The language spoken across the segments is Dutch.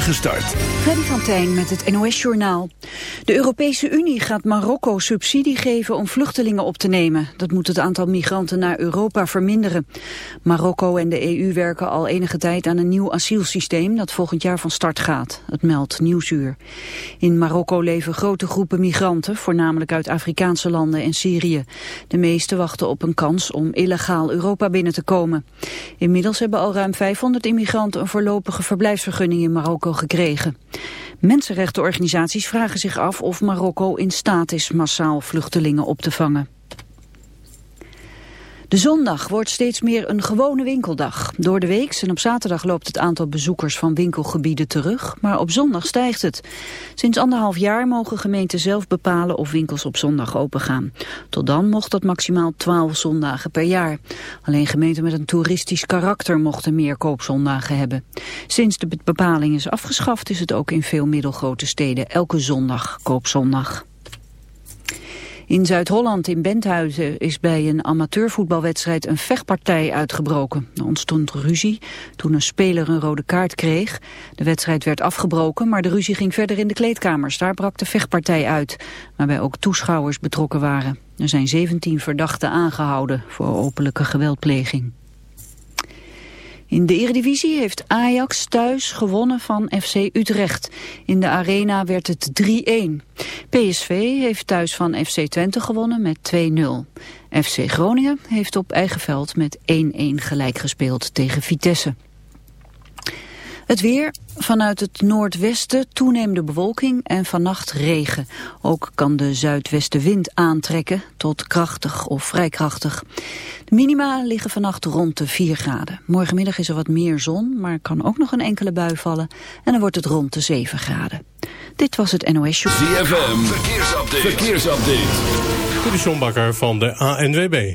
spoedige start. Freddy van Tijn met het NOS-journaal. De Europese Unie gaat Marokko subsidie geven om vluchtelingen op te nemen. Dat moet het aantal migranten naar Europa verminderen. Marokko en de EU werken al enige tijd aan een nieuw asielsysteem dat volgend jaar van start gaat. Het meldt Nieuwsuur. In Marokko leven grote groepen migranten, voornamelijk uit Afrikaanse landen en Syrië. De meeste wachten op een kans om illegaal Europa binnen te komen. Inmiddels hebben al ruim 500 immigranten een voorlopige verblijfsvergunning in Marokko gekregen. Mensenrechtenorganisaties vragen zich af of Marokko in staat is massaal vluchtelingen op te vangen. De zondag wordt steeds meer een gewone winkeldag. Door de week en op zaterdag loopt het aantal bezoekers van winkelgebieden terug, maar op zondag stijgt het. Sinds anderhalf jaar mogen gemeenten zelf bepalen of winkels op zondag opengaan. Tot dan mocht dat maximaal 12 zondagen per jaar. Alleen gemeenten met een toeristisch karakter mochten meer koopzondagen hebben. Sinds de bepaling is afgeschaft is het ook in veel middelgrote steden elke zondag koopzondag. In Zuid-Holland in Benthuizen is bij een amateurvoetbalwedstrijd een vechtpartij uitgebroken. Er ontstond ruzie toen een speler een rode kaart kreeg. De wedstrijd werd afgebroken, maar de ruzie ging verder in de kleedkamers. Daar brak de vechtpartij uit, waarbij ook toeschouwers betrokken waren. Er zijn 17 verdachten aangehouden voor openlijke geweldpleging. In de Eredivisie heeft Ajax thuis gewonnen van FC Utrecht. In de arena werd het 3-1. PSV heeft thuis van FC Twente gewonnen met 2-0. FC Groningen heeft op eigen veld met 1-1 gelijk gespeeld tegen Vitesse. Het weer, vanuit het noordwesten toenemende bewolking en vannacht regen. Ook kan de zuidwestenwind aantrekken tot krachtig of vrij krachtig. De minima liggen vannacht rond de 4 graden. Morgenmiddag is er wat meer zon, maar kan ook nog een enkele bui vallen. En dan wordt het rond de 7 graden. Dit was het NOS Show. ZFM, verkeersupdate. verkeersupdate. De van de ANWB.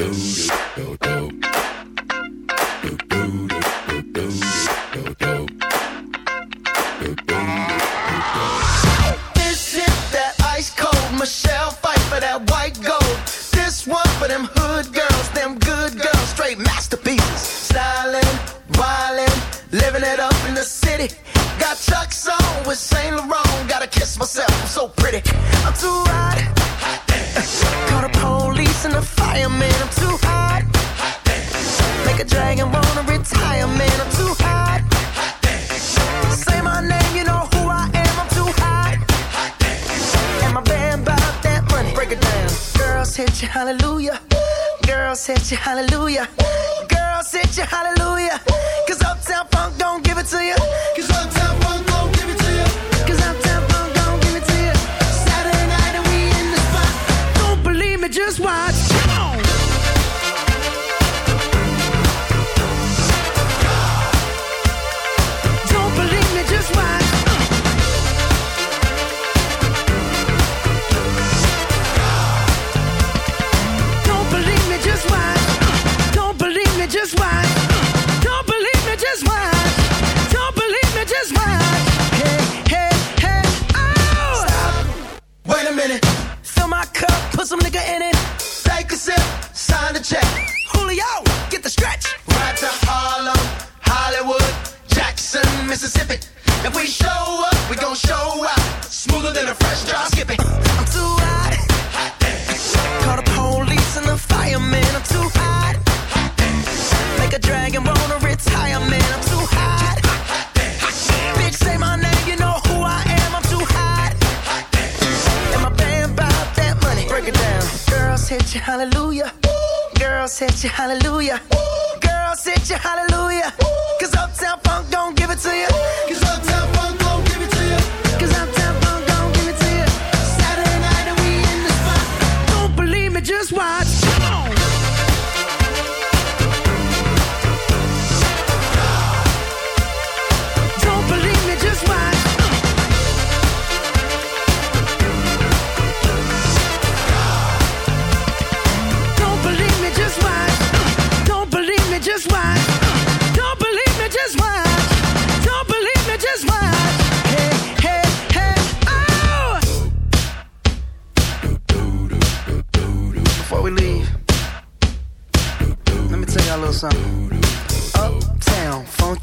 hallelujah. girl Girls hit you hallelujah. girl Girls hit you hallelujah. Cause Uptown Funk don't give it to you. Cause Uptown Funk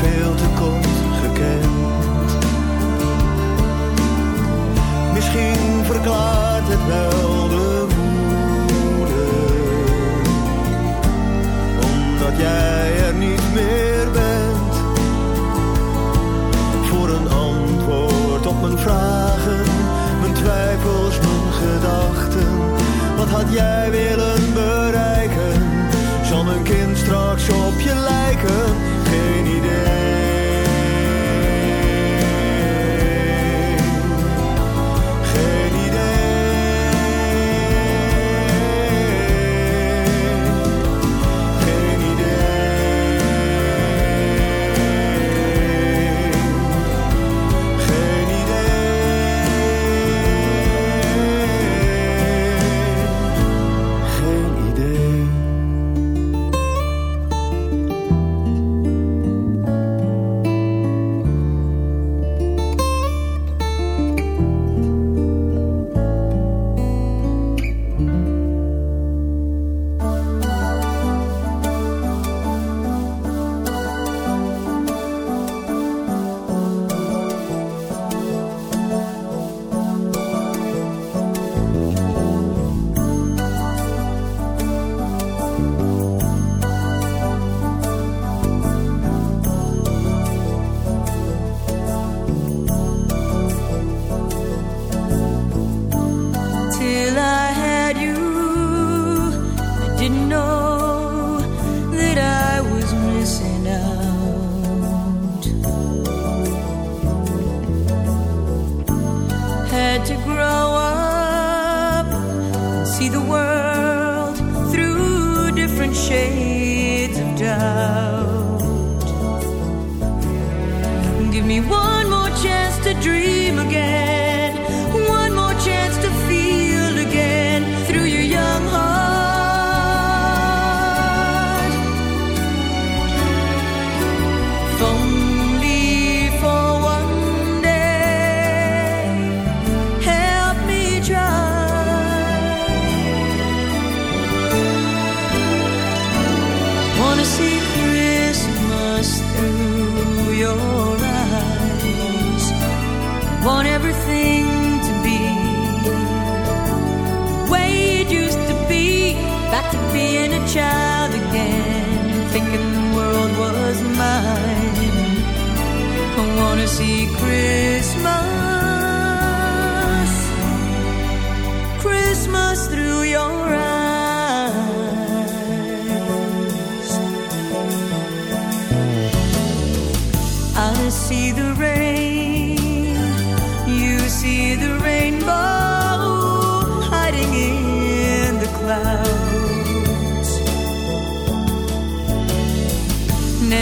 veel te kort gekend. Misschien verklaart het wel de woede, omdat jij er niet meer bent. Voor een antwoord op mijn vragen, mijn twijfels, mijn gedachten. Wat had jij willen bereiken? Zal een kind straks op je lijken? any day.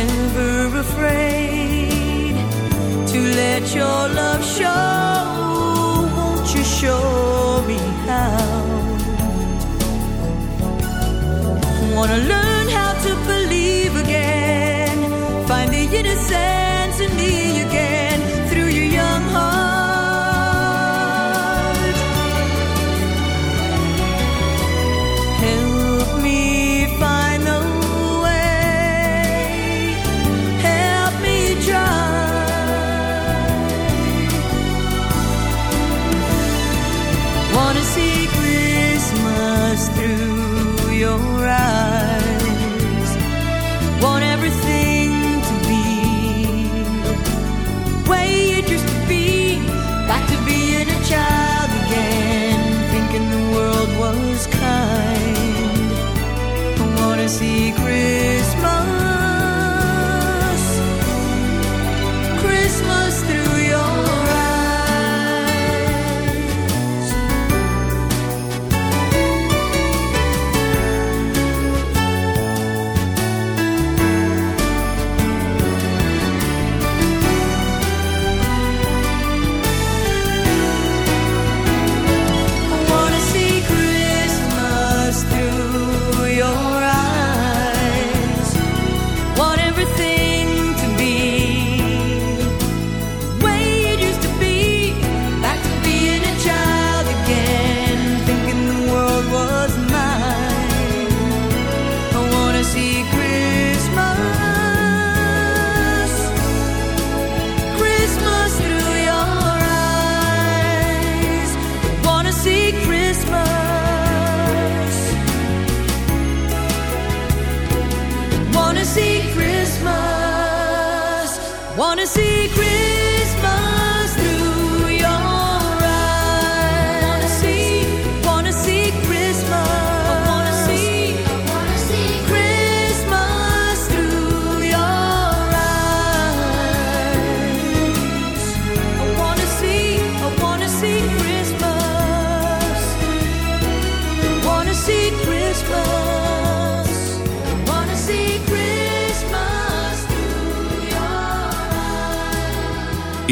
never afraid to let your love show. Won't you show me how? Wanna learn how to believe.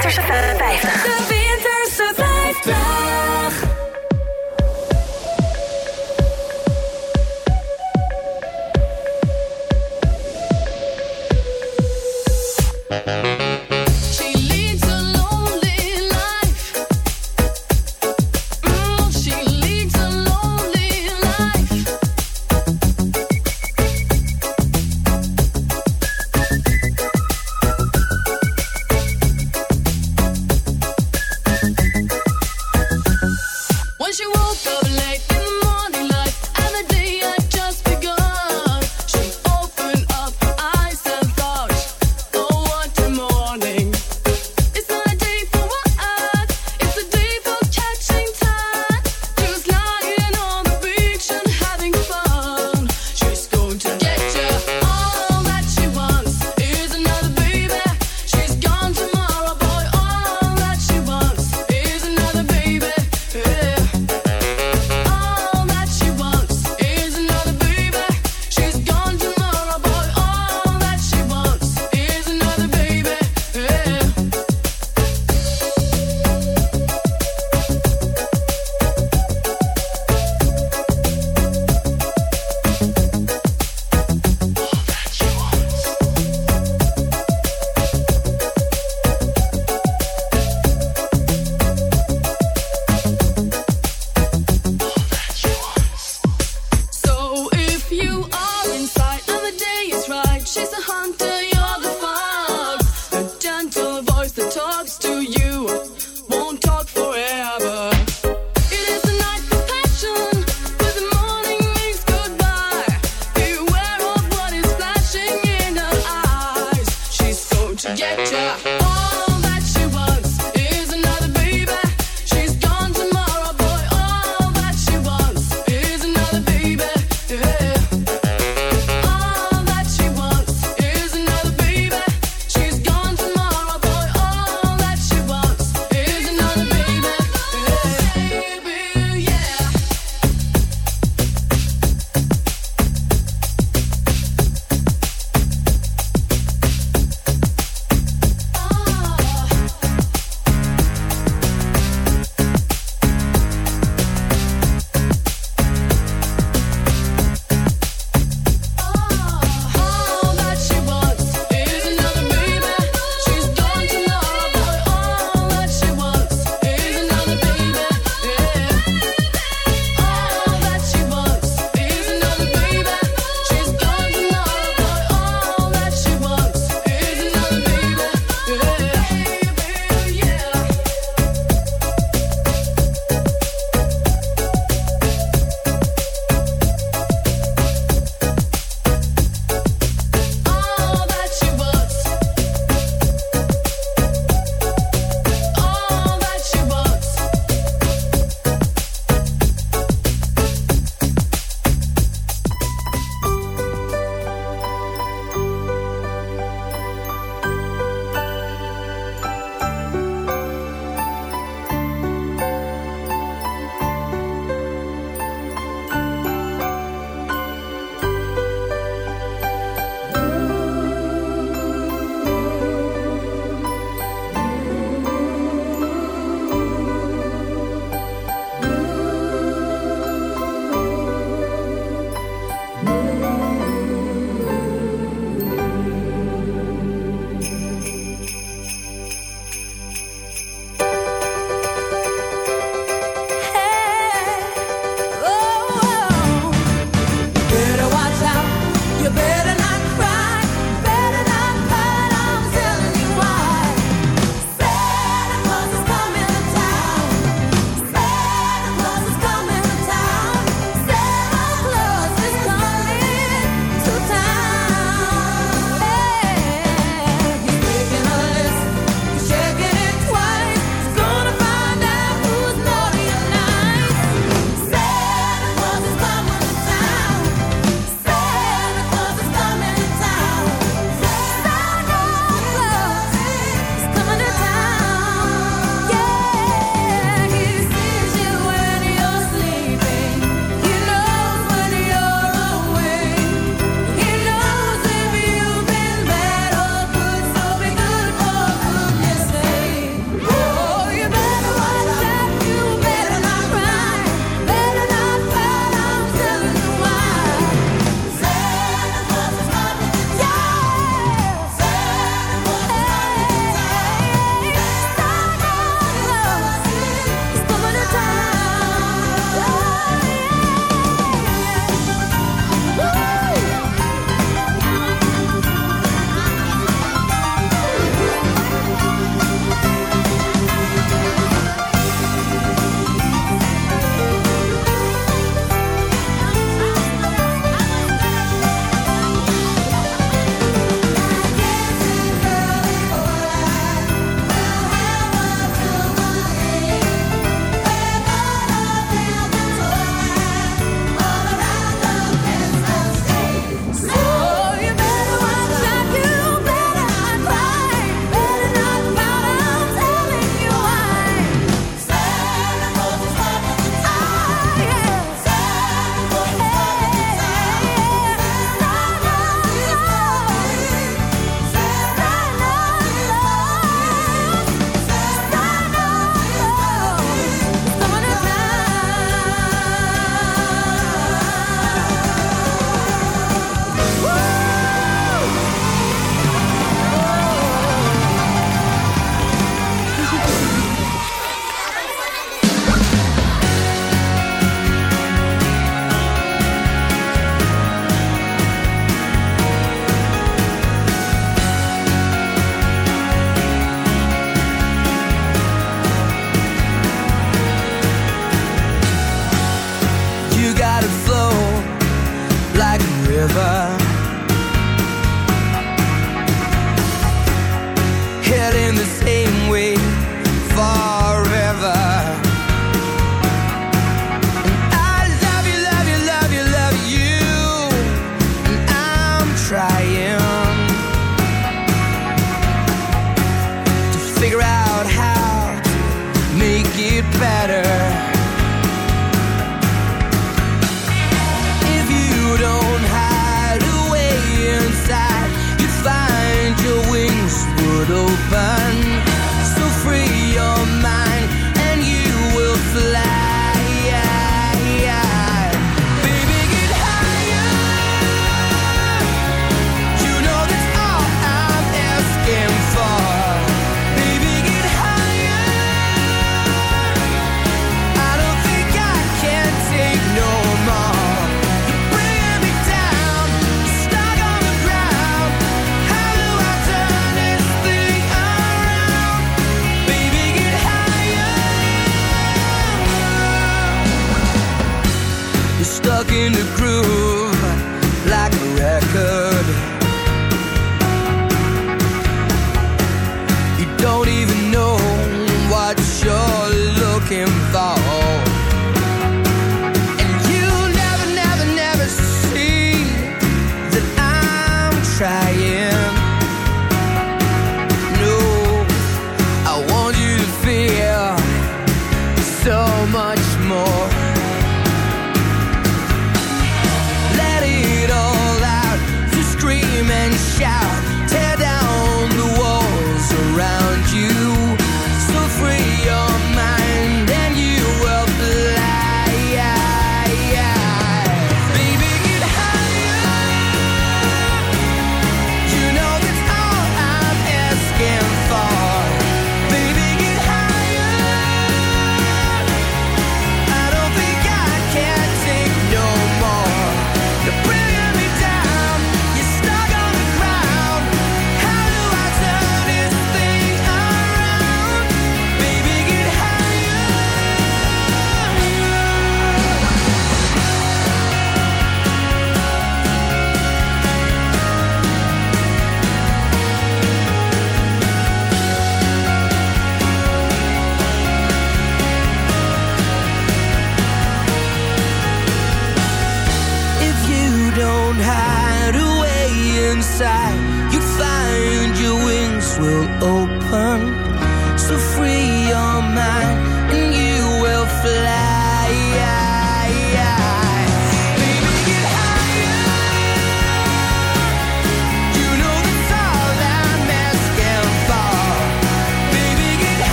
Winterse 50. De Winterse 50.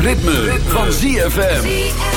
ritme, van ZFM.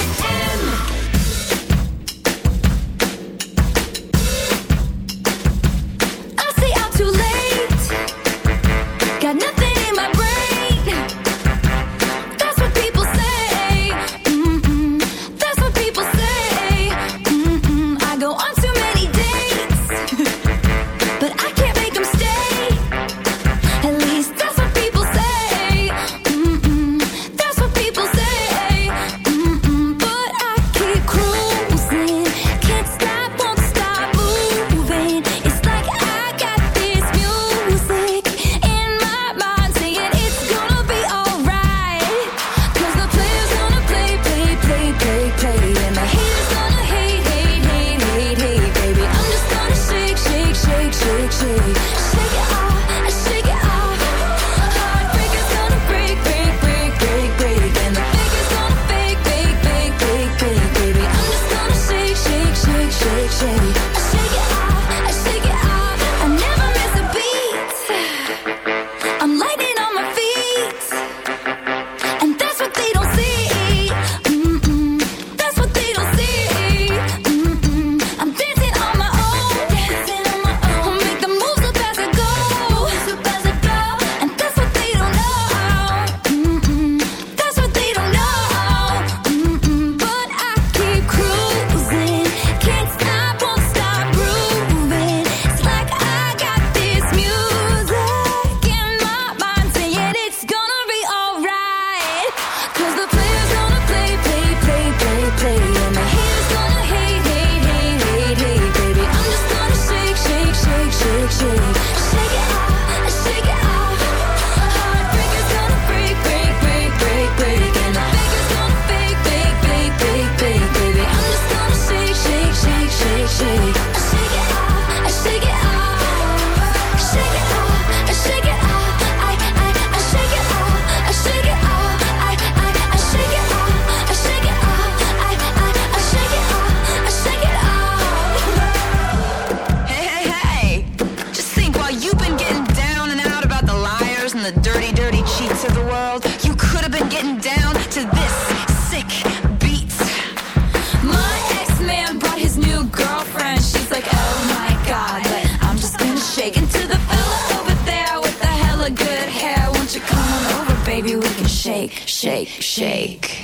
shake, shake.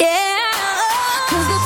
Yeah.